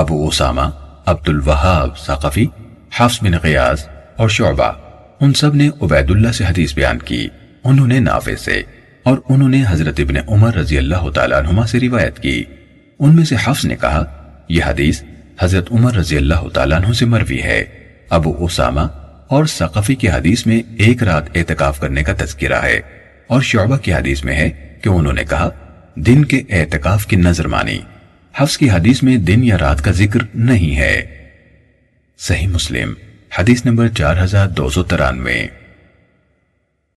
ابو اسامہ عبد الوہاب ثقفی، حفظ بن غیاز اور شعبہ، ان سب نے عبید اللہ سے حدیث بیان کی، انہوں نے نافع سے، اور انہوں نے حضرت ابن عمر رضی اللہ تعالیٰ عنہما سے روایت کی۔ ان میں سے حفظ نے کہا، یہ حدیث حضرت عمر رضی اللہ تعالیٰ عنہ سے مروی ہے۔ ابو اسامہ اور ثقفی کی حدیث میں ایک رات اعتکاف کرنے کا تذکرہ ہے، اور شعبہ کی حدیث میں ہے کہ انہوں نے کہا، دن کے اعتکاف کی نظر مانی۔ حفظ کی حدیث میں دن یا رات کا ذکر نہیں ہے۔ صحیح مسلم، حدیث نمبر چار ہزار دو سو ترانوے۔